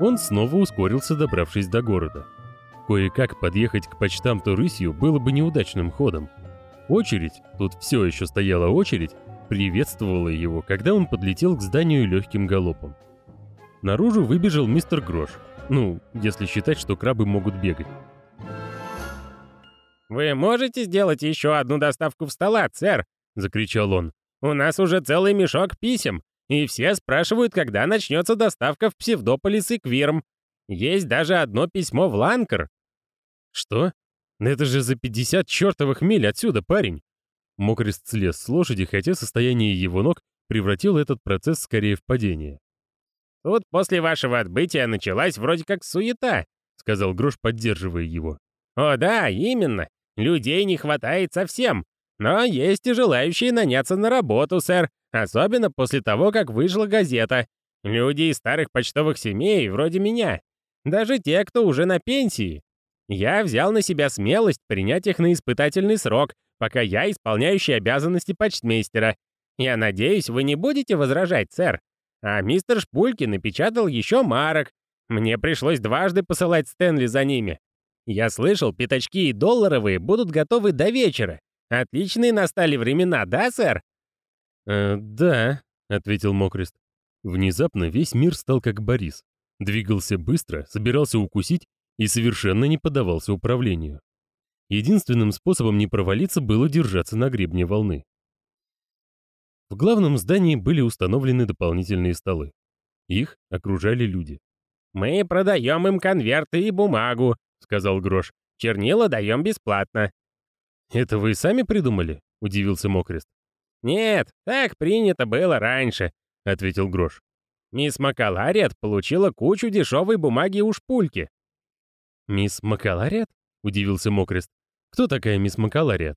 Он снова ускорился, добравшись до города. Кое-как подъехать к почтамту рысью было бы неудачным ходом. Очередь, тут все еще стояла очередь, приветствовала его, когда он подлетел к зданию легким галопом. Наружу выбежал мистер Грош. Ну, если считать, что крабы могут бегать. «Вы можете сделать еще одну доставку в стола, сэр?» — закричал он. «У нас уже целый мешок писем, и все спрашивают, когда начнется доставка в Псевдополис и Квирм. Есть даже одно письмо в Ланкар». «Что? Это же за 50 чертовых миль отсюда, парень!» Мокрест слез с лошади, хотя состояние его ног превратило этот процесс скорее в падение. «Тут после вашего отбытия началась вроде как суета», — сказал Грош, поддерживая его. «О да, именно. Людей не хватает совсем. Но есть и желающие наняться на работу, сэр, особенно после того, как вышла газета. Люди из старых почтовых семей, вроде меня. Даже те, кто уже на пенсии. Я взял на себя смелость принять их на испытательный срок, пока я исполняющий обязанности почтмейстера. Я надеюсь, вы не будете возражать, сэр. А мистер Шпульки напечатал еще марок. Мне пришлось дважды посылать Стэнли за ними. Я слышал, пятачки и долларовые будут готовы до вечера. Отличные настали времена, да, сэр? «Э, да», — ответил Мокрест. Внезапно весь мир стал как Борис. Двигался быстро, собирался укусить и совершенно не поддавался управлению. Единственным способом не провалиться было держаться на гребне волны. В главном здании были установлены дополнительные столы. Их окружали люди. «Мы продаем им конверты и бумагу», — сказал Грош. «Чернила даем бесплатно». «Это вы сами придумали?» — удивился Мокрест. «Нет, так принято было раньше», — ответил Грош. «Мисс Макалариат получила кучу дешевой бумаги у шпульки». «Мисс Макалариат?» — удивился Мокрест. «Кто такая мисс Макалариат?»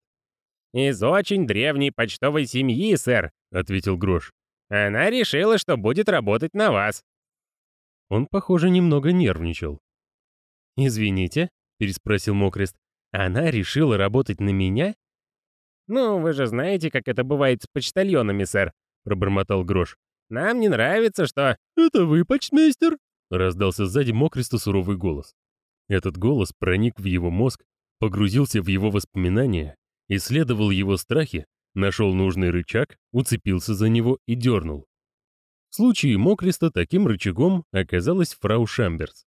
«Из очень древней почтовой семьи, сэр», — ответил Грош. «Она решила, что будет работать на вас». Он, похоже, немного нервничал. «Извините», — переспросил Мокрест. «Она решила работать на меня?» «Ну, вы же знаете, как это бывает с почтальонами, сэр», — пробормотал Грош. «Нам не нравится, что...» «Это вы, почтмейстер?» — раздался сзади Мокреста суровый голос. Этот голос проник в его мозг, погрузился в его воспоминания, исследовал его страхи, нашел нужный рычаг, уцепился за него и дернул. В случае Мокриста таким рычагом оказалась фрау Шамберс.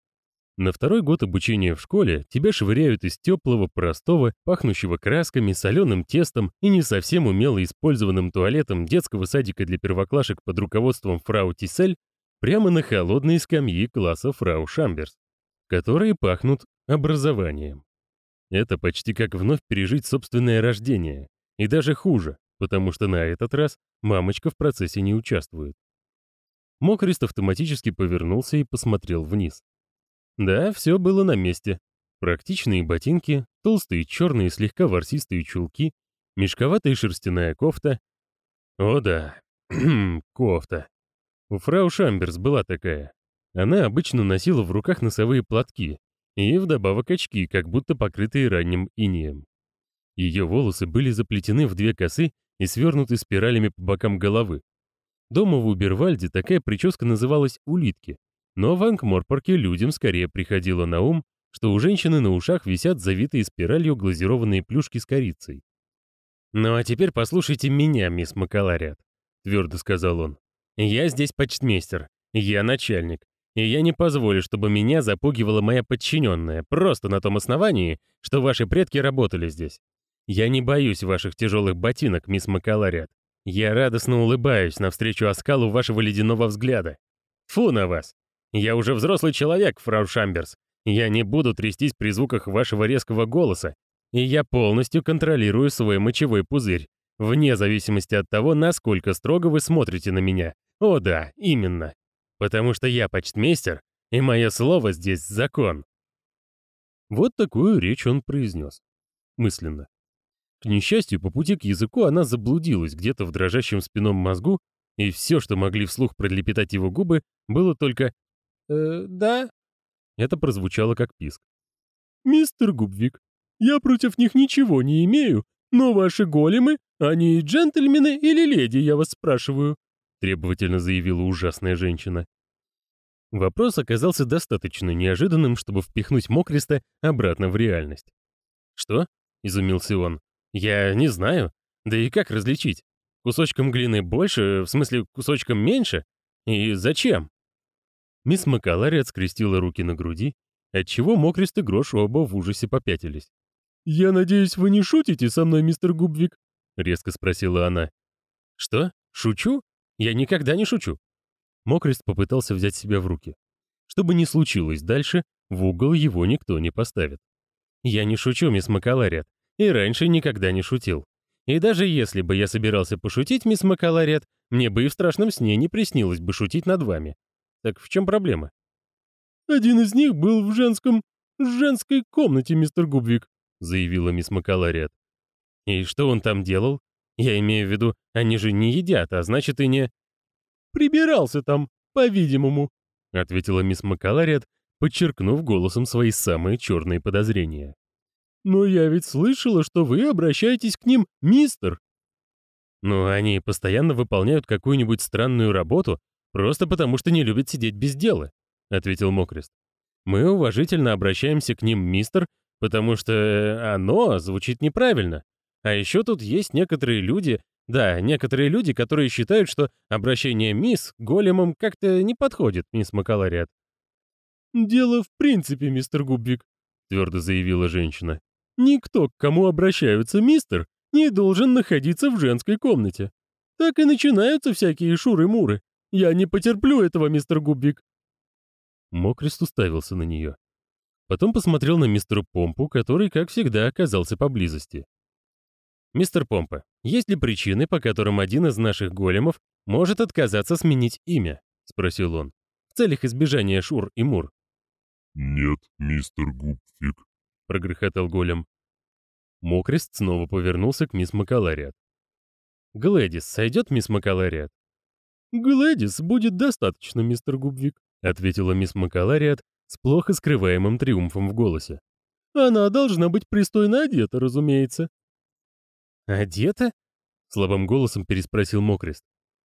На второй год обучения в школе тебя швыряют из теплого, простого, пахнущего красками, соленым тестом и не совсем умело использованным туалетом детского садика для первоклашек под руководством фрау Тиссель прямо на холодные скамьи класса фрау Шамберс, которые пахнут образованием. Это почти как вновь пережить собственное рождение, и даже хуже, потому что на этот раз мамочка в процессе не участвует. Мокрист автоматически повернулся и посмотрел вниз. Да, все было на месте. Практичные ботинки, толстые черные слегка ворсистые чулки, мешковатая шерстяная кофта. О да, кофта. У фрау Шамберс была такая. Она обычно носила в руках носовые платки и вдобавок очки, как будто покрытые ранним инеем. Ее волосы были заплетены в две косы и свернуты спиралями по бокам головы. Дома в Убервальде такая прическа называлась «улитки», но в Ангморпорке людям скорее приходило на ум, что у женщины на ушах висят завитые спиралью глазированные плюшки с корицей. «Ну а теперь послушайте меня, мисс Макаларят», — твердо сказал он. «Я здесь почтмейстер, я начальник, и я не позволю, чтобы меня запугивала моя подчиненная, просто на том основании, что ваши предки работали здесь. Я не боюсь ваших тяжелых ботинок, мисс Макаларят. Я радостно улыбаюсь навстречу оскалу вашего ледяного взгляда. Фу на вас! Я уже взрослый человек, фрау Шамберс. Я не буду трястись при звуках вашего резкого голоса. И я полностью контролирую свой мочевой пузырь, вне зависимости от того, насколько строго вы смотрите на меня. О да, именно. Потому что я почтмейстер, и мое слово здесь закон. Вот такую речь он произнес. Мысленно. К несчастью, по пути к языку она заблудилась где-то в дрожащем спинном мозгу, и все, что могли вслух пролепетать его губы, было только «Э, да?» Это прозвучало как писк. «Мистер Губвик, я против них ничего не имею, но ваши големы, они джентльмены или леди, я вас спрашиваю?» Требовательно заявила ужасная женщина. Вопрос оказался достаточно неожиданным, чтобы впихнуть Мокриста обратно в реальность. «Что?» — изумился он. «Я не знаю. Да и как различить? Кусочком глины больше, в смысле кусочком меньше? И зачем?» Мисс Макалари отскрестила руки на груди, отчего Мокрист и Грош оба в ужасе попятились. «Я надеюсь, вы не шутите со мной, мистер Губвик?» — резко спросила она. «Что? Шучу? Я никогда не шучу». Мокрист попытался взять себя в руки. Что бы ни случилось дальше, в угол его никто не поставит. «Я не шучу, мисс Макаларет, и раньше никогда не шутил. И даже если бы я собирался пошутить, мисс Макаларет, мне бы и в страшном сне не приснилось бы шутить над вами. Так в чем проблема?» «Один из них был в женском... женской комнате, мистер Губвик», заявила мисс Макаларет. «И что он там делал? Я имею в виду, они же не едят, а значит и не...» «Прибирался там, по-видимому», — ответила мисс Макаларет, подчеркнув голосом свои самые черные подозрения. «Но я ведь слышала, что вы обращаетесь к ним, мистер». «Ну, они постоянно выполняют какую-нибудь странную работу, просто потому что не любят сидеть без дела», — ответил Мокрест. «Мы уважительно обращаемся к ним, мистер, потому что э, оно звучит неправильно. А еще тут есть некоторые люди, да, некоторые люди, которые считают, что обращение мисс големом как-то не подходит, мисс Макалариат. «Дело в принципе, мистер Губвик», — твердо заявила женщина. «Никто, к кому обращаются мистер, не должен находиться в женской комнате. Так и начинаются всякие шуры-муры. Я не потерплю этого, мистер Губвик». Мокрест уставился на нее. Потом посмотрел на мистера Помпу, который, как всегда, оказался поблизости. «Мистер Помпа, есть ли причины, по которым один из наших големов может отказаться сменить имя?» — спросил он. «В целях избежания Шур и Мур». «Нет, мистер Губфик», — прогрохотал голем. Мокрест снова повернулся к мисс Макалариат. «Глэдис сойдет, мисс Макалариат?» «Глэдис будет достаточно, мистер Губвик», — ответила мисс Макалариат, с плохо скрываемым триумфом в голосе. «Она должна быть пристойно одета, разумеется». «Одета?» — слабым голосом переспросил Мокрест.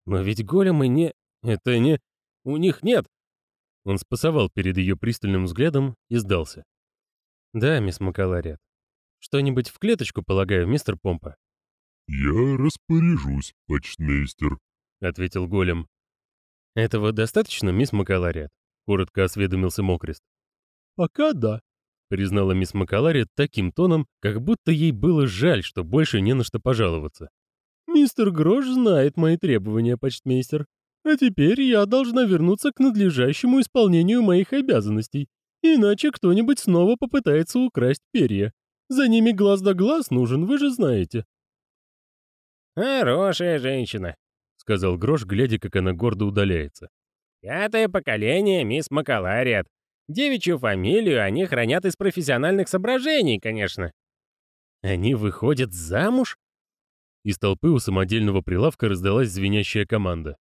«Но ведь големы не... Это не... У них нет...» Он спасовал перед ее пристальным взглядом и сдался. «Да, мисс Макалариат. Что-нибудь в клеточку, полагаю, мистер Помпа?» «Я распоряжусь, почтмейстер», — ответил голем. «Этого достаточно, мисс Макалариат?» коротко осведомился Мокрест. «Пока да», — признала мисс Макалари таким тоном, как будто ей было жаль, что больше не на что пожаловаться. «Мистер Грош знает мои требования, почтмейстер. А теперь я должна вернуться к надлежащему исполнению моих обязанностей, иначе кто-нибудь снова попытается украсть перья. За ними глаз да глаз нужен, вы же знаете». «Хорошая женщина», — сказал Грош, глядя, как она гордо удаляется. Пятое поколение мисс Макалариат. Девичью фамилию они хранят из профессиональных соображений, конечно. Они выходят замуж? Из толпы у самодельного прилавка раздалась звенящая команда.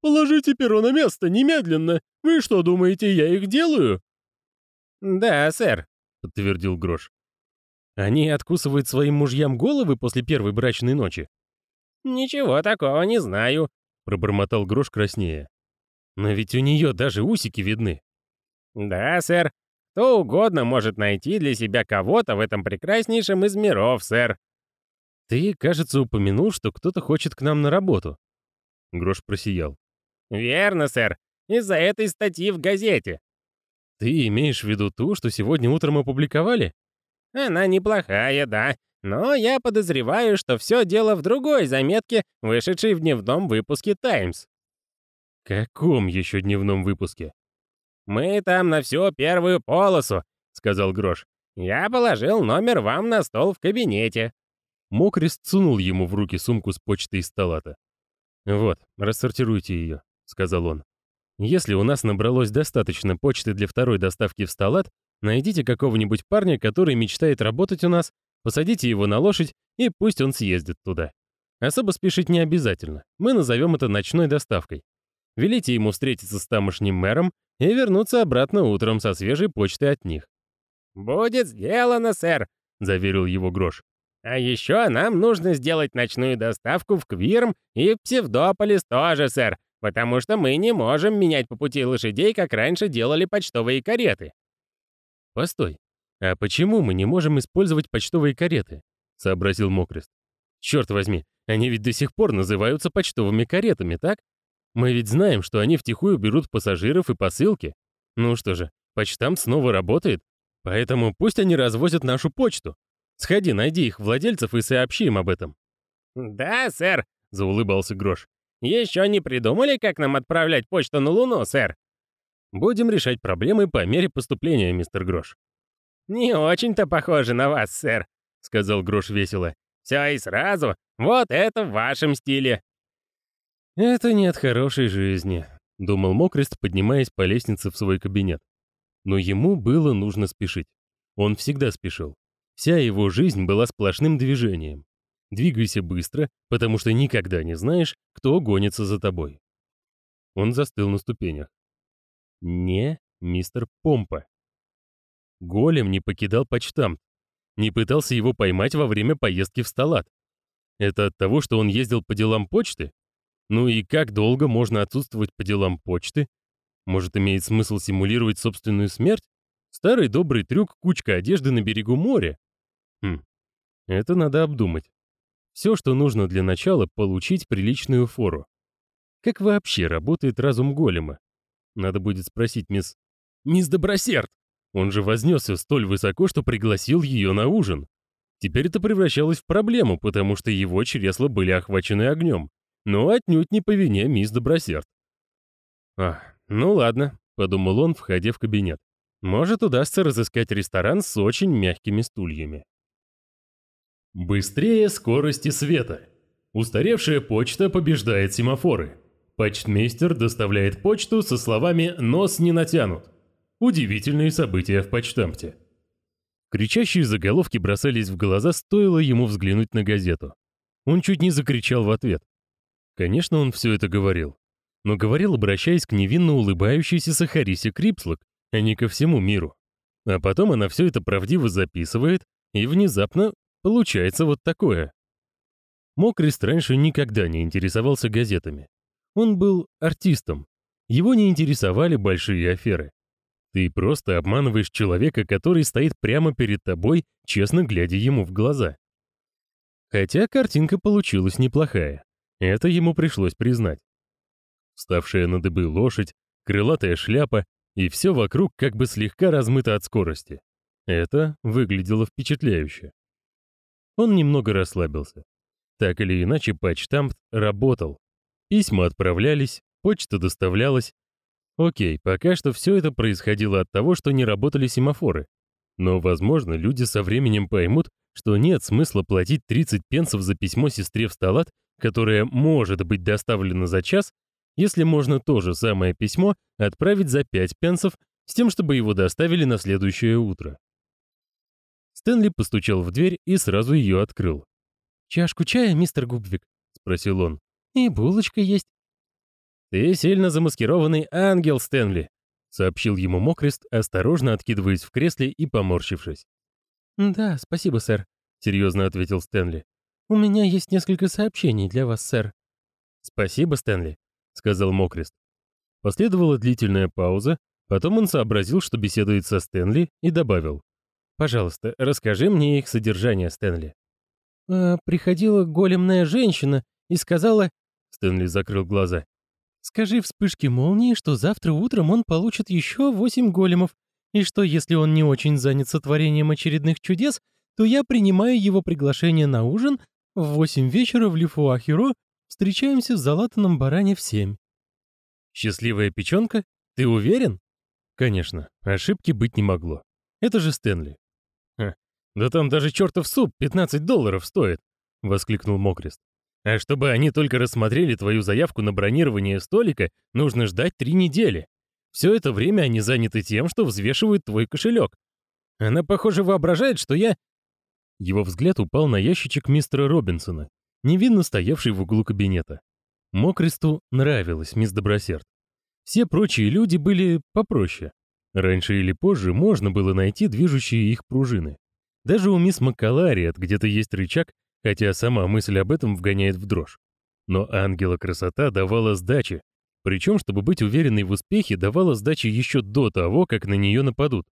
«Положите перо на место, немедленно! Вы что, думаете, я их делаю?» «Да, сэр», — подтвердил Грош. «Они откусывают своим мужьям головы после первой брачной ночи?» «Ничего такого не знаю», — пробормотал Грош краснее. Но ведь у нее даже усики видны. Да, сэр. Кто угодно может найти для себя кого-то в этом прекраснейшем из миров, сэр. Ты, кажется, упомянул, что кто-то хочет к нам на работу. Грош просиял. Верно, сэр. Из-за этой статьи в газете. Ты имеешь в виду ту, что сегодня утром опубликовали? Она неплохая, да. Но я подозреваю, что все дело в другой заметке, вышедшей в дневном выпуске «Таймс». «Каком еще дневном выпуске?» «Мы там на всю первую полосу», — сказал Грош. «Я положил номер вам на стол в кабинете». Мокрест сунул ему в руки сумку с почтой из столата. «Вот, рассортируйте ее», — сказал он. «Если у нас набралось достаточно почты для второй доставки в столат, найдите какого-нибудь парня, который мечтает работать у нас, посадите его на лошадь и пусть он съездит туда. Особо спешить не обязательно, мы назовем это ночной доставкой. Велите ему встретиться с тамошним мэром и вернуться обратно утром со свежей почтой от них. «Будет сделано, сэр», — заверил его Грош. «А еще нам нужно сделать ночную доставку в Квирм и в Псевдополис тоже, сэр. потому что мы не можем менять по пути лошадей, как раньше делали почтовые кареты». «Постой, а почему мы не можем использовать почтовые кареты?» — сообразил Мокрест. «Черт возьми, они ведь до сих пор называются почтовыми каретами, так? Мы ведь знаем, что они втихую берут пассажиров и посылки. Ну что же, почтамт снова работает, поэтому пусть они развозят нашу почту. Сходи, найди их владельцев и сообщи им об этом». «Да, сэр», — заулыбался Грош. «Еще не придумали, как нам отправлять почту на Луну, сэр?» «Будем решать проблемы по мере поступления, мистер Грош». «Не очень-то похоже на вас, сэр», — сказал Грош весело. «Все и сразу. Вот это в вашем стиле». «Это не от хорошей жизни», — думал Мокрест, поднимаясь по лестнице в свой кабинет. Но ему было нужно спешить. Он всегда спешил. Вся его жизнь была сплошным движением. Двигайся быстро, потому что никогда не знаешь, кто гонится за тобой. Он застыл на ступенях. Не мистер Помпа. Голем не покидал почтамт, не пытался его поймать во время поездки в Сталат. Это от того, что он ездил по делам почты? Ну и как долго можно отсутствовать по делам почты? Может, имеет смысл симулировать собственную смерть? Старый добрый трюк кучка одежды на берегу моря. Хм, это надо обдумать. Все, что нужно для начала, получить приличную фору. Как вообще работает разум голема? Надо будет спросить мисс... Мисс Добросерд! Он же вознесся столь высоко, что пригласил ее на ужин. Теперь это превращалось в проблему, потому что его чресла были охвачены огнем. Но отнюдь не по вине мисс Добросерд. «А, ну ладно», — подумал он, входя в кабинет. «Может, удастся разыскать ресторан с очень мягкими стульями». Быстрее скорости света. Устаревшая почта побеждает семафоры. Почтмейстер доставляет почту со словами «нос не натянут». Удивительные события в почтамте. Кричащие заголовки бросались в глаза, стоило ему взглянуть на газету. Он чуть не закричал в ответ. Конечно, он все это говорил. Но говорил, обращаясь к невинно улыбающейся Сахарисе Крипслок, а не ко всему миру. А потом она все это правдиво записывает, и внезапно получается вот такое. Мокрист раньше никогда не интересовался газетами. Он был артистом. Его не интересовали большие аферы. Ты просто обманываешь человека, который стоит прямо перед тобой, честно глядя ему в глаза. Хотя картинка получилась неплохая. Это ему пришлось признать. Ставшая на дыбы лошадь, крылатая шляпа, и все вокруг как бы слегка размыто от скорости. Это выглядело впечатляюще. Он немного расслабился. Так или иначе, почтамт работал. Письма отправлялись, почта доставлялась, Окей, пока что все это происходило от того, что не работали семафоры. Но, возможно, люди со временем поймут, что нет смысла платить 30 пенсов за письмо сестре в сталат, которое может быть доставлено за час, если можно то же самое письмо отправить за 5 пенсов с тем, чтобы его доставили на следующее утро. Стэнли постучал в дверь и сразу ее открыл. «Чашку чая, мистер Губвик?» — спросил он. «И булочка есть». «Ты сильно замаскированный ангел, Стэнли», — сообщил ему Мокрест, осторожно откидываясь в кресле и поморщившись. «Да, спасибо, сэр», — серьезно ответил Стэнли. «У меня есть несколько сообщений для вас, сэр». «Спасибо, Стэнли», — сказал Мокрест. Последовала длительная пауза, потом он сообразил, что беседует со Стэнли, и добавил. «Пожалуйста, расскажи мне их содержание, Стэнли». «А, приходила големная женщина и сказала...» Стэнли закрыл глаза. Скажи вспышке молнии, что завтра утром он получит еще восемь големов, и что если он не очень занят сотворением очередных чудес, то я принимаю его приглашение на ужин в восемь вечера в Лифуахиро, встречаемся в залатанном баране в семь. Счастливая печенка? Ты уверен? Конечно, ошибки быть не могло. Это же Стэнли. Ха, да там даже чертов суп 15 долларов стоит, воскликнул Мокрест. А чтобы они только рассмотрели твою заявку на бронирование столика, нужно ждать три недели. Все это время они заняты тем, что взвешивают твой кошелек. Она, похоже, воображает, что я...» Его взгляд упал на ящичек мистера Робинсона, невинно стоявший в углу кабинета. Мокресту нравилась мисс Добросерд. Все прочие люди были попроще. Раньше или позже можно было найти движущие их пружины. Даже у мисс Маккалариат где-то есть рычаг, хотя сама мысль об этом вгоняет в дрожь. Но ангела красота давала сдачи, Причем, чтобы быть уверенной в успехе, давала сдачи еще до того, как на нее нападут.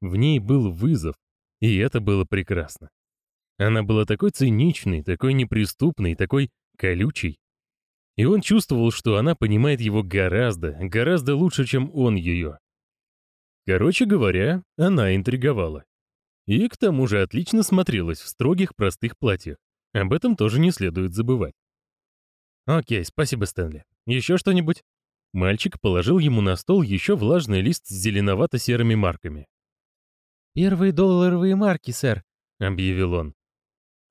В ней был вызов, и это было прекрасно. Она была такой циничной, такой неприступной, такой колючей. И он чувствовал, что она понимает его гораздо, гораздо лучше, чем он ее. Короче говоря, она интриговала. И к тому же отлично смотрелась в строгих простых платьях. Об этом тоже не следует забывать. «Окей, спасибо, Стэнли. Еще что-нибудь?» Мальчик положил ему на стол еще влажный лист с зеленовато-серыми марками. «Первые долларовые марки, сэр», — объявил он.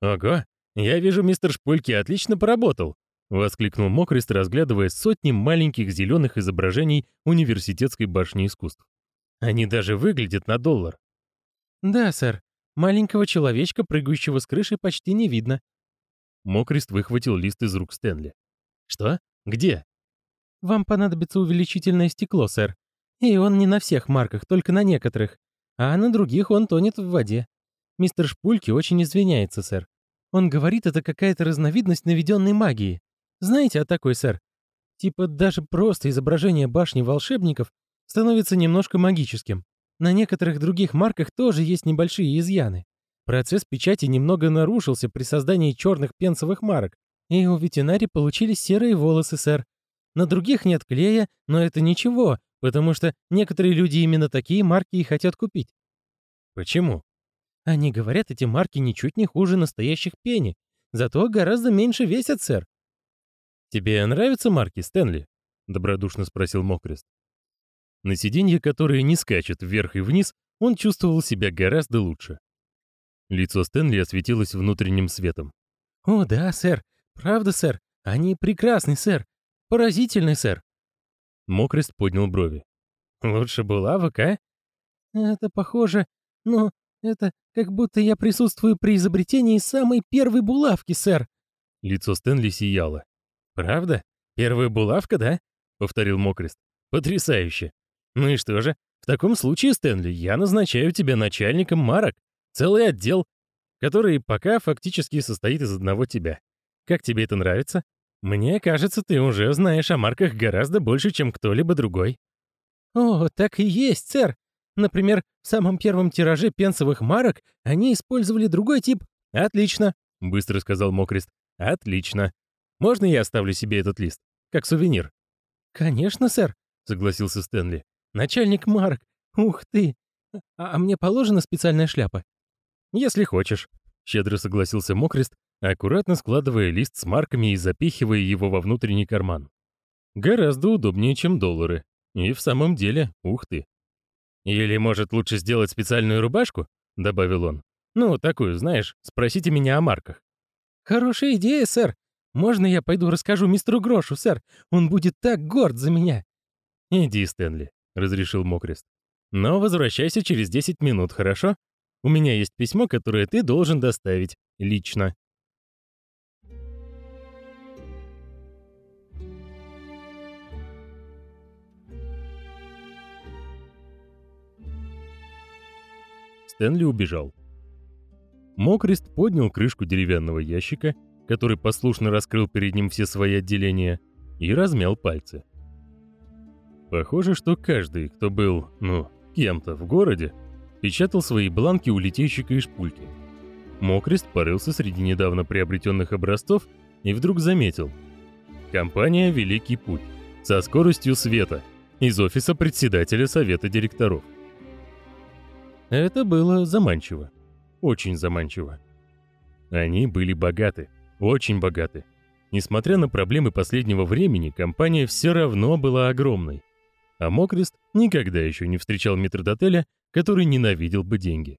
«Ого, я вижу, мистер Шпульки отлично поработал», — воскликнул Мокрест, разглядывая сотни маленьких зеленых изображений университетской башни искусств. «Они даже выглядят на доллар». «Да, сэр. Маленького человечка, прыгающего с крыши, почти не видно». Мокрест выхватил лист из рук Стэнли. «Что? Где?» «Вам понадобится увеличительное стекло, сэр. И он не на всех марках, только на некоторых. А на других он тонет в воде. Мистер Шпульки очень извиняется, сэр. Он говорит, это какая-то разновидность наведенной магии. Знаете о такой, сэр? Типа даже просто изображение башни волшебников становится немножко магическим. На некоторых других марках тоже есть небольшие изъяны. Процесс печати немного нарушился при создании черных пенсовых марок, и у ветеринари получились серые волосы, сэр. На других нет клея, но это ничего, потому что некоторые люди именно такие марки и хотят купить. Почему? Они говорят, эти марки ничуть не хуже настоящих пени, зато гораздо меньше весят, сэр. «Тебе нравятся марки, Стэнли?» — добродушно спросил Мокрест. На сиденье, которое не скачет вверх и вниз, он чувствовал себя гораздо лучше. Лицо Стэнли осветилось внутренним светом. «О, да, сэр. Правда, сэр. Они прекрасны, сэр. Поразительны, сэр». Мокрест поднял брови. «Лучше булавок, а?» «Это похоже. Но это как будто я присутствую при изобретении самой первой булавки, сэр». Лицо Стэнли сияло. «Правда? Первая булавка, да?» — повторил Мокрест. «Потрясающе! Ну и что же? В таком случае, Стэнли, я назначаю тебя начальником марок. Целый отдел, который пока фактически состоит из одного тебя. Как тебе это нравится? Мне кажется, ты уже знаешь о марках гораздо больше, чем кто-либо другой». «О, так и есть, сэр. Например, в самом первом тираже пенсовых марок они использовали другой тип. Отлично, быстро сказал Мокрест. Отлично. Можно я оставлю себе этот лист, как сувенир? Конечно, сэр, согласился Стэнли. Начальник марок. Ух ты. А, а мне положена специальная шляпа? Если хочешь, щедро согласился Мокрест, аккуратно складывая лист с марками и запихивая его во внутренний карман. Гораздо удобнее, чем доллары. И в самом деле, ух ты. «Или, может, лучше сделать специальную рубашку?» — добавил он. «Ну, такую, знаешь, спросите меня о марках». «Хорошая идея, сэр. Можно я пойду расскажу мистеру Грошу, сэр? Он будет так горд за меня». «Иди, Стэнли», — разрешил Мокрест. «Но возвращайся через 10 минут, хорошо? У меня есть письмо, которое ты должен доставить лично». Стэнли убежал. Мокрест поднял крышку деревянного ящика, который послушно раскрыл перед ним все свои отделения, и размял пальцы. Похоже, что каждый, кто был, ну, кем-то в городе, печатал свои бланки у литейщика и шпульки. Мокрест порылся среди недавно приобретенных образцов и вдруг заметил. Компания «Великий путь» со скоростью света из офиса председателя совета директоров. Это было заманчиво. Очень заманчиво. Они были богаты, очень богаты. Несмотря на проблемы последнего времени, компания все равно была огромной. А Мокрест никогда еще не встречал метрдотеля, который ненавидел бы деньги.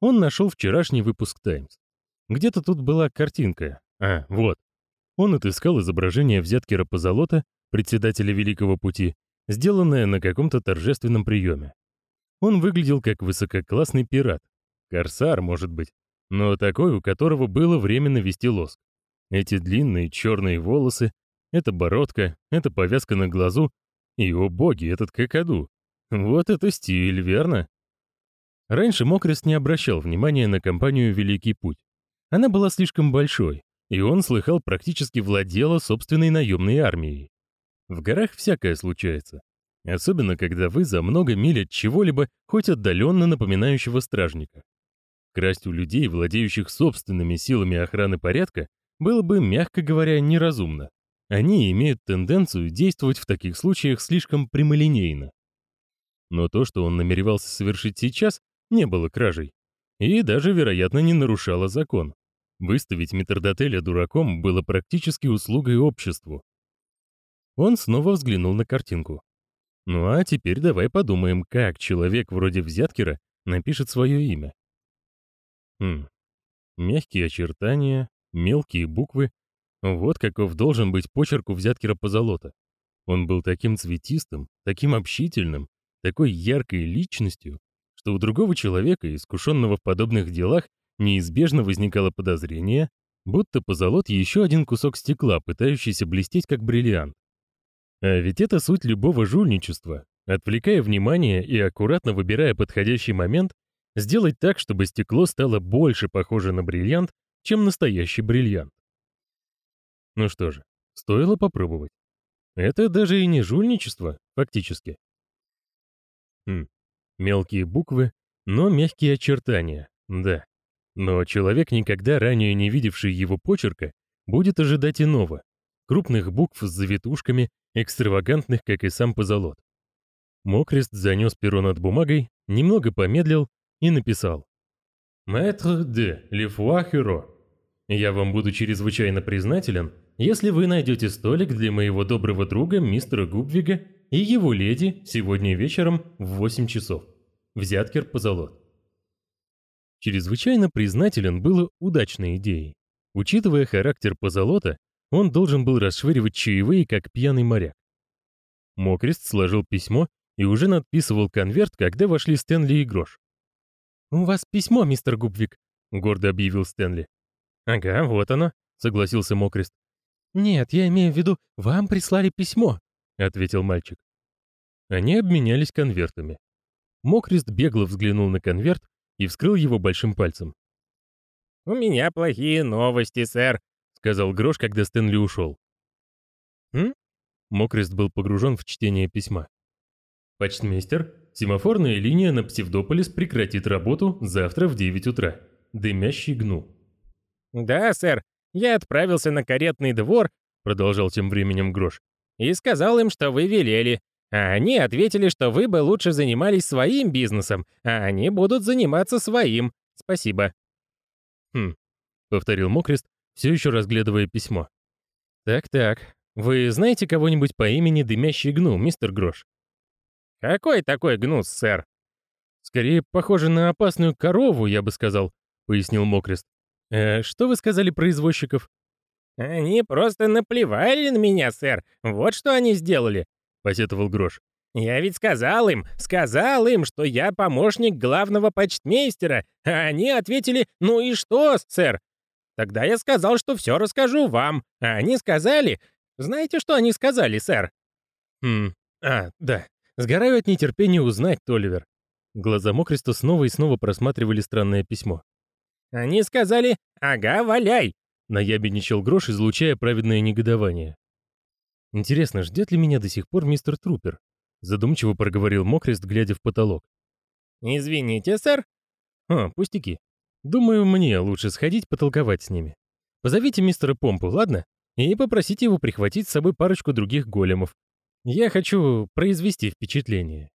Он нашел вчерашний выпуск «Таймс». Где-то тут была картинка. А, вот. Он отыскал изображение взятки Позолота, председателя Великого Пути, сделанное на каком-то торжественном приеме. Он выглядел как высококлассный пират. Корсар, может быть, но такой, у которого было время навести лоск. Эти длинные черные волосы, эта бородка, эта повязка на глазу и, о боги, этот какаду. Вот это стиль, верно? Раньше Мокрест не обращал внимания на компанию «Великий путь». Она была слишком большой, и он слыхал практически владела собственной наемной армией. В горах всякое случается. Особенно, когда вы за много миль от чего-либо, хоть отдаленно напоминающего стражника. Красть у людей, владеющих собственными силами охраны порядка, было бы, мягко говоря, неразумно. Они имеют тенденцию действовать в таких случаях слишком прямолинейно. Но то, что он намеревался совершить сейчас, не было кражей. И даже, вероятно, не нарушало закон. Выставить метрдотеля дураком было практически услугой обществу. Он снова взглянул на картинку. Ну а теперь давай подумаем, как человек вроде Взяткера напишет свое имя. Хм. Мягкие очертания, мелкие буквы. Вот каков должен быть почерк у Взяткера позолота. Он был таким цветистым, таким общительным, такой яркой личностью, что у другого человека, искушенного в подобных делах, неизбежно возникало подозрение, будто позолот еще один кусок стекла, пытающийся блестеть как бриллиант. А ведь это суть любого жульничества. Отвлекая внимание и аккуратно выбирая подходящий момент, сделать так, чтобы стекло стало больше похоже на бриллиант, чем настоящий бриллиант. Ну что же, стоило попробовать. Это даже и не жульничество, фактически. Хм, мелкие буквы, но мягкие очертания, да. Но человек, никогда ранее не видевший его почерка, будет ожидать иного. Крупных букв с завитушками, экстравагантных, как и сам позолот. Мокрест занес перо над бумагой, немного помедлил и написал. «Мэтр де Лефуа Хюро, я вам буду чрезвычайно признателен, если вы найдете столик для моего доброго друга мистера Губвига и его леди сегодня вечером в 8 часов. Взяткер позолот». Чрезвычайно признателен было удачной идеей. Учитывая характер позолота, он должен был расшвыривать чаевые, как пьяный моряк. Мокрест сложил письмо и уже надписывал конверт, когда вошли Стэнли и Грош. «У вас письмо, мистер Губвик», — гордо объявил Стэнли. «Ага, вот оно», — согласился Мокрест. «Нет, я имею в виду, вам прислали письмо», — ответил мальчик. Они обменялись конвертами. Мокрест бегло взглянул на конверт и вскрыл его большим пальцем. «У меня плохие новости, сэр», — сказал Грош, когда Стэнли ушел. «М?» Мокрест был погружен в чтение письма. «Почтмейстер, семафорная линия на Псевдополис прекратит работу завтра в 9 утра. Дымящий гну». «Да, сэр, я отправился на каретный двор», — продолжал тем временем Грош, «и сказал им, что вы велели. А они ответили, что вы бы лучше занимались своим бизнесом, а они будут заниматься своим. Спасибо». «Хм», — повторил Мокрест, все еще разглядывая письмо. «Так-так, вы знаете кого-нибудь по имени Дымящий Гну, мистер Грош?» «Какой такой гнус, сэр?» «Скорее похоже на опасную корову, я бы сказал», — пояснил Мокрест. «Э, что вы сказали про извозчиков?» «Они просто наплевали на меня, сэр. Вот что они сделали. — посетовал Грош. «Я ведь сказал им, сказал им, что я помощник главного почтмейстера, а они ответили, ну и что, сэр? Тогда я сказал, что все расскажу вам, а они сказали... Знаете, что они сказали, сэр?» «Хм, а, да. Сгораю от нетерпения узнать, Толивер». Глаза Мокриста снова и снова просматривали странное письмо. «Они сказали, ага, валяй!» — наябедничал Грош, излучая праведное негодование. Интересно, ждет ли меня до сих пор мистер Трупер? Задумчиво проговорил Мокрест, глядя в потолок. Извините, сэр. А, пустяки. Думаю, мне лучше сходить потолковать с ними. Позовите мистера Помпу, ладно? И попросите его прихватить с собой парочку других големов. Я хочу произвести впечатление.